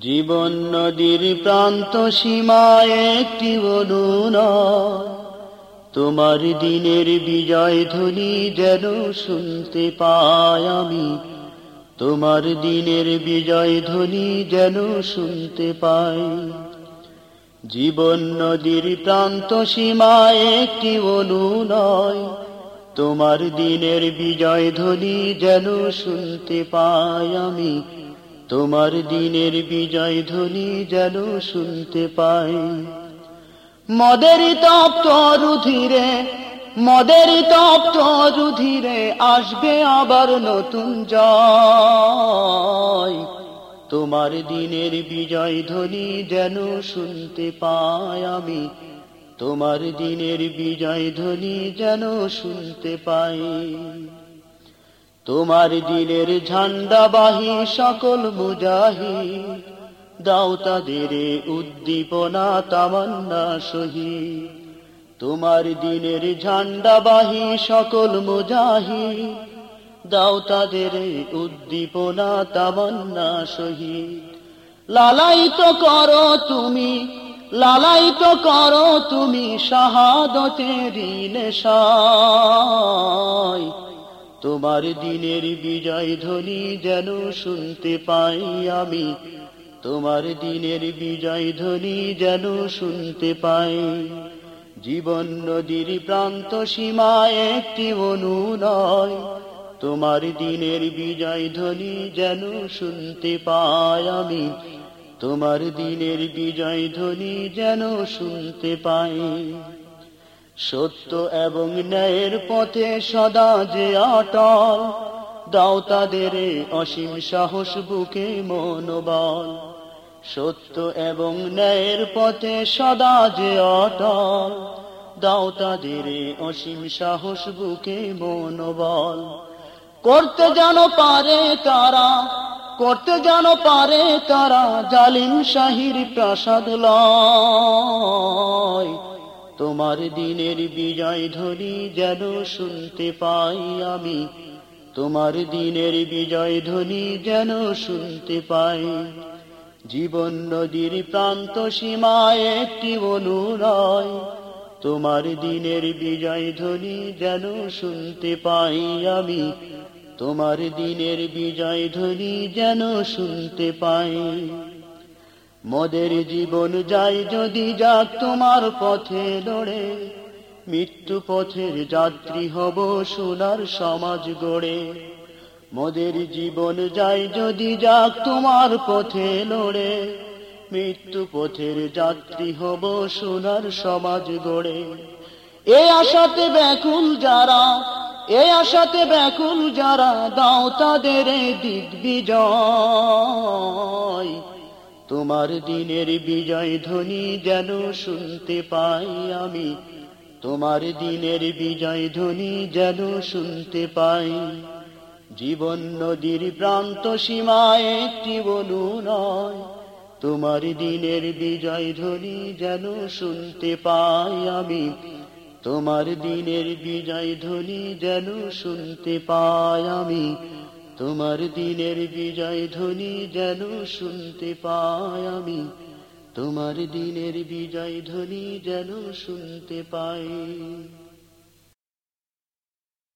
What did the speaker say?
জীবন নদীর প্রান্ত সীমায় একটি অনুনয় তোমার দিনের বিজয় ধ্বনি যেন শুনতে পাই আমি। তোমার দিনের বিজয় ধ্বনি যেন শুনতে পাই। জীবন নদীর প্রান্ত সীমায় একটি অনুনয় তোমার দিনের বিজয় ধ্বনি যেন শুনতে পাই আমি। তোমার দিনের বিজয় ধ্বনি যেন শুনতে পাই। মদের তপ্ত রুধিরে, মদের তপ্ত রুধিরে আসবে আবার নতুন জয়। তোমার দিনের বিজয় ধ্বনি যেন শুনতে পাই আমি। তোমার দিনের বিজয় ধ্বনি যেন শুনতে পাই। তোমার দিনের ঝান্ডাবাহী সকল মুজাহি। দাও তাদের উদ্দীপনা, তামান্না সহি তোমার দিনের ঝান্ডাবাহী সকল মুজাহি। দাও তাদের উদ্দীপনা, তামান্না সহি লালায়িত করো তুমি লালায়িত করো তুমি, শাহাদতের নেশায় তোমার দিনের বিজয় ধ্বনি যেন শুনতে পাই আমি। তোমার দিনের বিজয় ধ্বনি যেন শুনতে পাই। জীবন নদীর প্রান্ত সীমায় একটি অনুনয়। তোমার দিনের বিজয় ধ্বনি যেন শুনতে পাই আমি। তোমার দিনের বিজয় ধ্বনি যেন শুনতে পাই। সত্য এবং ন্যায়ের পথে সদা যে অটল, দাও তাদের অসীম সাহস বুকে মনোবল। সত্য এবং ন্যায়ের পথে সদা যে অটল, দাও তাদের অসীম সাহস বুকে মনোবল। করতে যেন পারে তারা, করতে যেন পারে তারা, জালিম শাহির প্রাসাদ তোমার দিনের বিজয় ধ্বনি যেন শুনতে পাই আমি। তোমার দিনের বিজয় ধ্বনি যেন শুনতে পাই। জীবন নদীর প্রান্ত সীমায় একটি অনুরয় তোমার দিনের বিজয় ধ্বনি যেন শুনতে পাই আমি। তোমার দিনের বিজয় ধ্বনি যেন শুনতে পাই। মদের জীবন যায় যদি যাক তোমার পথে লড়ে মৃত্যু পথের যাত্রী হব সোনার সমাজ গড়ে। মদের জীবন যায় যদি যাক তোমার পথে লড়ে মৃত্যু পথের যাত্রী হব সোনার সমাজ গড়ে। এ আশাতে ব্যাকুল যারা, এ আশাতে ব্যাকুল যারা, দাও তাদের দিক বিজয়। তোমার দিনের বিজয় ধ্বনি যেন শুনতে পাই আমি। তোমার দিনের বিজয় ধ্বনি যেন শুনতে পাই। জীবন নদীর প্রান্ত সীমায় একটি বলু নয়। তোমার দিনের বিজয় ধ্বনি যেন শুনতে পাই আমি। তোমার দিনের বিজয় ধ্বনি যেন শুনতে পাই আমি। তোমার দিনের বিজয় ধ্বনি যেন শুনতে পাই আমি। তোমার দিনের বিজয় ধ্বনি যেন শুনতে পাই।